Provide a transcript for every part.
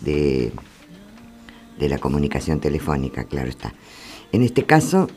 de, de la comunicación telefónica, claro está. En este caso,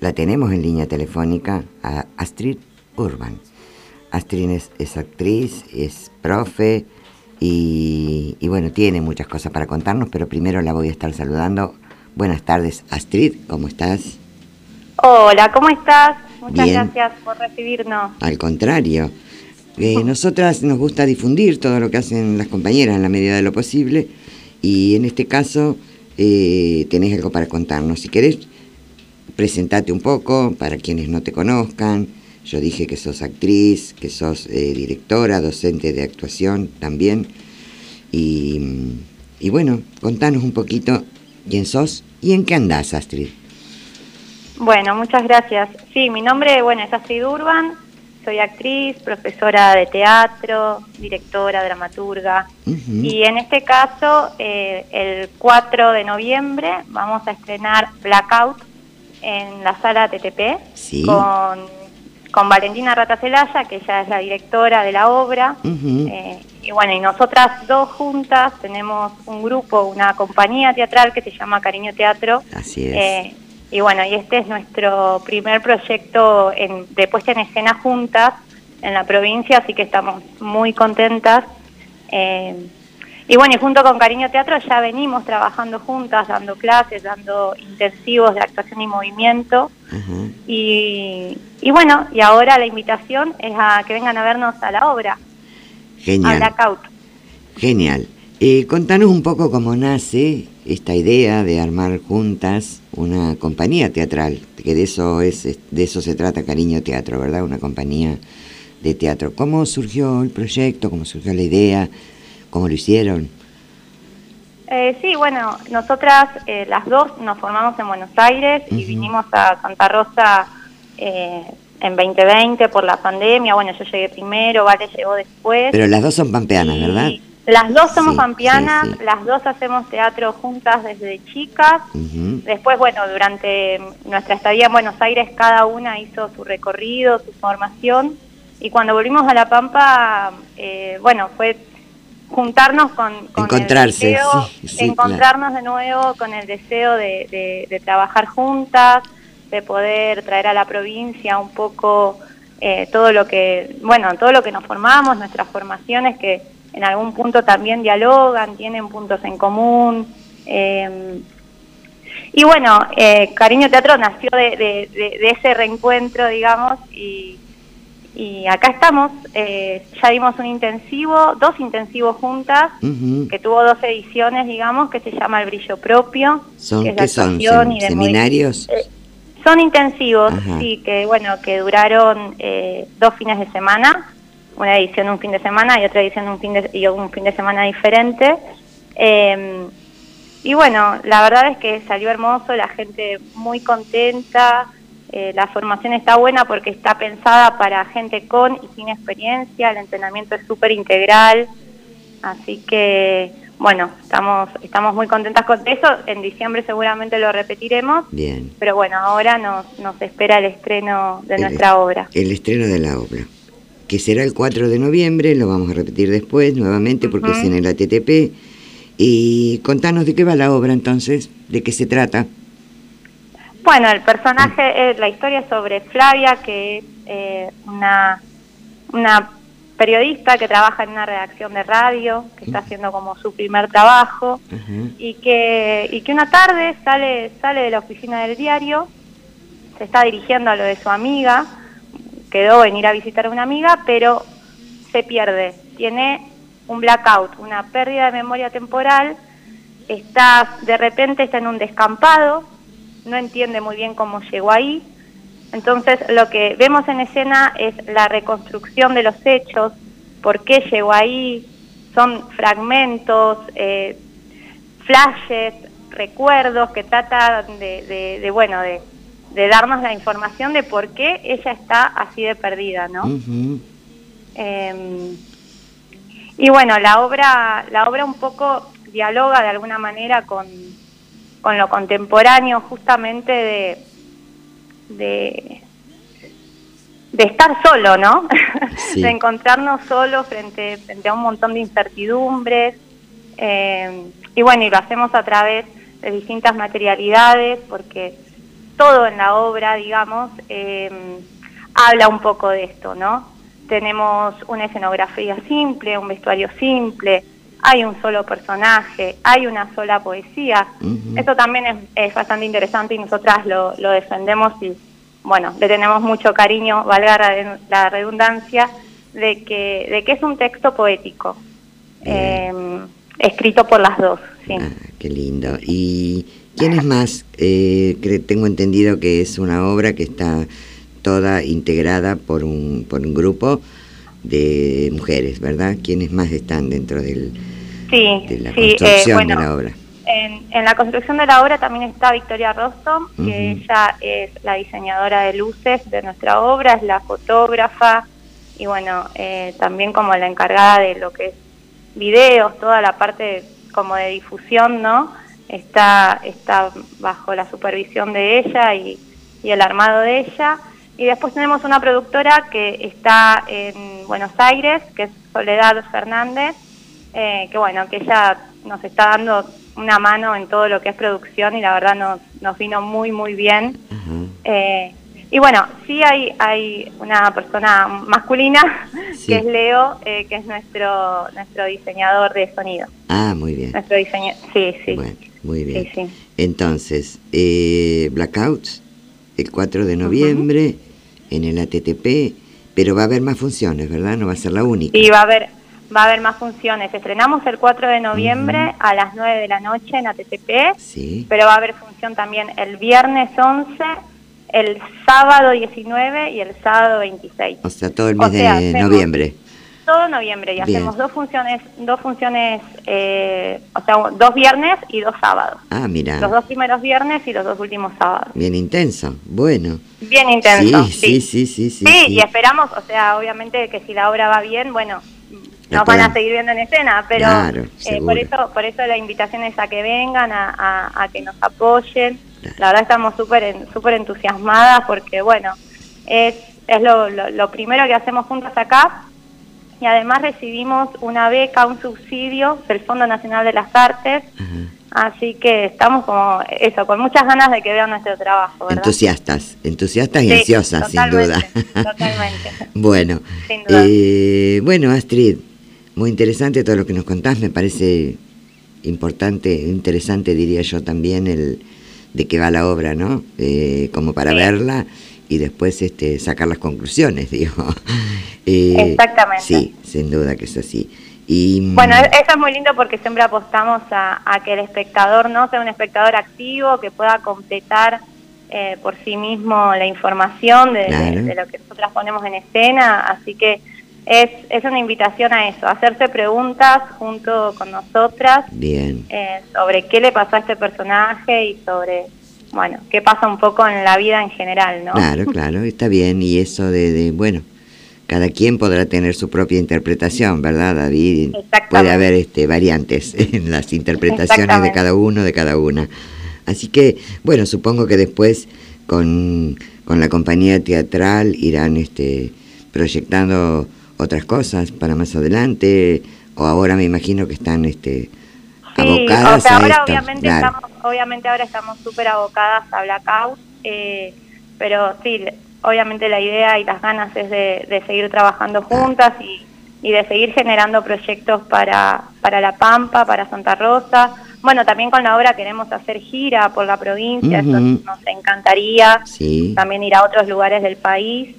la tenemos en línea telefónica a Astrid Urban. Astrid es, actriz, es profe y, y, bueno, tiene muchas cosas para contarnos, pero primero la voy a estar saludando. Buenas tardes, Astrid, ¿cómo estás? Hola, ¿cómo estás? Muchas gracias por recibirnos. Al contrario, eh, nosotras nos gusta difundir todo lo que hacen las compañeras en la medida de lo posible y en este caso eh, tenés algo para contarnos. Si querés, presentate un poco para quienes no te conozcan. Yo dije que sos actriz, que sos eh, directora, docente de actuación también. Y, y bueno, contanos un poquito quién sos y en qué andás, Astrid. Bueno, muchas gracias. Sí, mi nombre bueno, es Astrid Urban, soy actriz, profesora de teatro, directora, dramaturga. Y en este caso, eh, el 4 de noviembre vamos a estrenar Blackout en la sala TTP con, con Valentina Ratacelaya, que ella es la directora de la obra. Eh, y bueno, y nosotras dos juntas tenemos un grupo, una compañía teatral que se llama Cariño Teatro. Así es. Eh, y bueno, y este es nuestro primer proyecto en, de puesta en escena juntas en la provincia, así que estamos muy contentas. Eh, y bueno, y junto con Cariño Teatro ya venimos trabajando juntas, dando clases, dando intensivos de actuación y movimiento. y, y, bueno, y ahora la invitación es a que vengan a vernos a la obra. Genial. A Blackout. Genial. Eh, contanos un poco cómo nace esta idea de armar juntas una compañía teatral, que de eso es, de eso se trata Cariño Teatro, ¿verdad? Una compañía de teatro. ¿Cómo surgió el proyecto? ¿Cómo surgió la idea? ¿Cómo lo hicieron? Eh, sí, bueno, nosotras eh, las dos nos formamos en Buenos Aires y vinimos a Santa Rosa eh, en 2020 por la pandemia. Bueno, yo llegué primero, Vale llegó después. Pero las dos son pampeanas, ¿verdad? Las dos somos pampeanas, las dos hacemos teatro juntas desde chicas. Después, bueno, durante nuestra estadía en Buenos Aires, cada una hizo su recorrido, su formación. Y cuando volvimos a La Pampa, eh, bueno, fue juntarnos con, Encontrarse, el deseo, encontrarnos de nuevo con el deseo de, trabajar juntas, de poder traer a la provincia un poco eh, todo lo que, bueno, todo lo que nos formamos, nuestras formaciones que en algún punto también dialogan, tienen puntos en común. Eh, y bueno, eh, Cariño Teatro nació de, ese reencuentro, digamos, y, acá estamos. Eh, ya dimos un intensivo, dos intensivos juntas, que tuvo dos ediciones, digamos, que se llama El Brillo Propio. ¿Son, que ¿qué son? ¿Seminarios? son intensivos, sí, que bueno, que duraron dos fines de semana una edición un fin de semana y otra edición un fin de, y un fin de semana diferente. Em, y bueno, la verdad es que salió hermoso, la gente muy contenta, eh, la formación está buena porque está pensada para gente con y sin experiencia, el entrenamiento es súper integral, así que bueno, estamos, estamos muy contentas con eso, en diciembre seguramente lo repetiremos, Bien. pero bueno, ahora nos, nos espera el estreno de nuestra obra. El estreno de la obra que será el 4 de noviembre, lo vamos a repetir después nuevamente porque es en el ATTP. Y contanos de qué va la obra entonces, de qué se trata. Bueno, el personaje, es la historia es sobre Flavia, que es eh, una, una periodista que trabaja en una redacción de radio, que está haciendo como su primer trabajo, y, que, y que una tarde sale, sale de la oficina del diario, se está dirigiendo a lo de su amiga, quedó venir a visitar a una amiga, pero se pierde. Tiene un blackout, una pérdida de memoria temporal, está de repente está en un descampado, no entiende muy bien cómo llegó ahí. Entonces lo que vemos en escena es la reconstrucción de los hechos, por qué llegó ahí, son fragmentos, eh, flashes, recuerdos que tratan de bueno, de, de darnos la información de por qué ella está así de perdida, ¿no? Em, y bueno, la obra, la obra un poco dialoga de alguna manera con, con lo contemporáneo justamente de, de, de estar solo, ¿no? de encontrarnos solos frente, frente a un montón de incertidumbres. Eh, y bueno, y lo hacemos a través de distintas materialidades, porque todo en la obra, digamos, eh, habla un poco de esto, ¿no? Tenemos una escenografía simple, un vestuario simple, hay un solo personaje, hay una sola poesía. Esto también es, bastante interesante y nosotras lo, defendemos y, bueno, le tenemos mucho cariño, valga la redundancia, de que, de que es un texto poético, eh, escrito por las dos. Sí. Ah, qué lindo. ¿Y quién es más? Eh, tengo entendido que es una obra que está toda integrada por un, por un grupo de mujeres, ¿verdad? ¿Quiénes más están dentro del, sí, de la eh, construcción de la obra? En, en, la construcción de la obra también está Victoria Rostom, que ella es la diseñadora de luces de nuestra obra, es la fotógrafa y bueno, eh, también como la encargada de lo que es videos, toda la parte como de difusión, ¿no? Está, está bajo la supervisión de ella y, y el armado de ella. Y después tenemos una productora que está en Buenos Aires, que es Soledad Fernández, eh, que bueno, que ella nos está dando una mano en todo lo que es producción y la verdad nos, nos vino muy, muy bien. eh, y bueno, sí hay, hay una persona masculina, que es Leo, eh, que es nuestro, nuestro diseñador de sonido. Ah, muy bien. Nuestro diseño, sí, sí. Bueno, muy bien. Entonces, eh, Blackouts, el 4 de noviembre en el ATTP, pero va a haber más funciones, ¿verdad? No va a ser la única. Sí, va a haber, va a haber más funciones. Estrenamos el 4 de noviembre a las 9 de la noche en ATTP, sí. pero va a haber función también el viernes 11, el sábado 19 y el sábado 26. O sea, todo el mes de noviembre todo noviembre y hacemos dos funciones, dos funciones, eh, o sea, dos viernes y dos sábados. Ah, mira. Los dos primeros viernes y los dos últimos sábados. Bien intenso, bueno. Bien intenso. Sí, sí, sí, sí. Sí, y esperamos, o sea, obviamente que si la obra va bien, bueno, nos van a seguir viendo en escena, pero eh, por eso por eso la invitación es a que vengan, a, que nos apoyen. La verdad estamos súper súper entusiasmadas porque, bueno, es, es lo, lo primero que hacemos juntos acá y además recibimos una beca, un subsidio del Fondo Nacional de las Artes. Así que estamos como eso, con muchas ganas de que vean nuestro trabajo. ¿verdad? Entusiastas, entusiastas y ansiosas, sin duda. Totalmente. bueno, eh, bueno, Astrid, muy interesante todo lo que nos contás, me parece importante, interesante diría yo también el de qué va la obra, ¿no? Eh, como para verla y después este, sacar las conclusiones, digo. Eh, Exactamente. Sí, sin duda que es así. Y, mm, bueno, e-, eso es muy lindo porque siempre apostamos a, que el espectador no sea un espectador activo, que pueda completar eh, por sí mismo la información de, lo que nosotras ponemos en escena, así que es, es una invitación a eso, a hacerse preguntas junto con nosotras Bien. Eh, sobre qué le pasó a este personaje y sobre bueno, qué pasa un poco en la vida en general, ¿no? Claro, claro, está bien. Y eso de, bueno, cada quien podrá tener su propia interpretación, ¿verdad, David? Puede haber este, variantes en las interpretaciones de cada uno, de cada una. Así que, bueno, supongo que después con, con la compañía teatral irán este, proyectando otras cosas para más adelante, o ahora me imagino que están este, Sí, o sea, ahora obviamente estamos, obviamente ahora estamos súper abocadas a Blackout, eh, pero sí, obviamente la idea y las ganas es de, seguir trabajando juntas y, de seguir generando proyectos para, para La Pampa, para Santa Rosa. Bueno, también con la obra queremos hacer gira por la provincia, eso nos encantaría, también ir a otros lugares del país,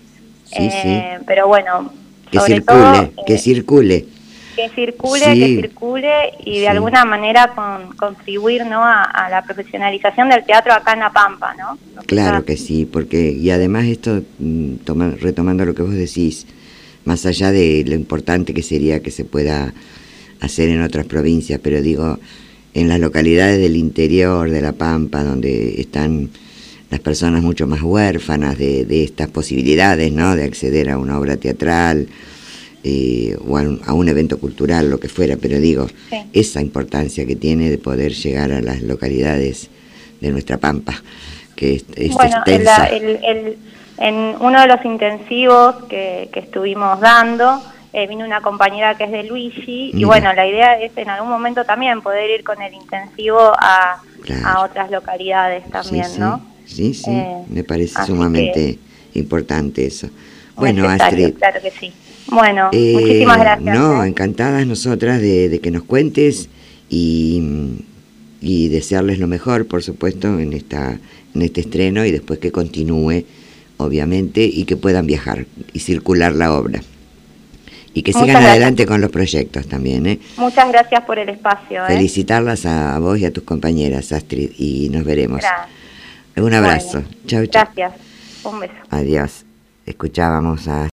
eh, pero bueno, que circule, que eh, circule que circule, que circule y de alguna manera con, contribuir ¿no? A, la profesionalización del teatro acá en La Pampa, ¿no? Claro que sí, porque y además esto, mm, retomando lo que vos decís, más allá de lo importante que sería que se pueda hacer en otras provincias, pero digo, en las localidades del interior de La Pampa, donde están las personas mucho más huérfanas de, de estas posibilidades, ¿no? De acceder a una obra teatral, eh, o a un, evento cultural, lo que fuera, pero digo, esa importancia que tiene de poder llegar a las localidades de nuestra Pampa, que es, bueno, en uno de los intensivos que, estuvimos dando, eh, vino una compañera que es de Luigi, y bueno, la idea es en algún momento también poder ir con el intensivo a, otras localidades también, ¿no? Sí, sí, eh, me parece sumamente importante eso. Bueno, Astrid. Claro que sí. Bueno, eh, muchísimas gracias. No, encantadas nosotras de, que nos cuentes y, y, desearles lo mejor, por supuesto, en, esta, en este estreno y después que continúe, obviamente, y que puedan viajar y circular la obra. Y que sigan adelante con los proyectos también. ¿eh? Muchas gracias por el espacio. ¿eh? Felicitarlas a vos y a tus compañeras, Astrid, y nos veremos. Un abrazo. chao chau, Gracias. Un beso. Adiós. Escuchábamos a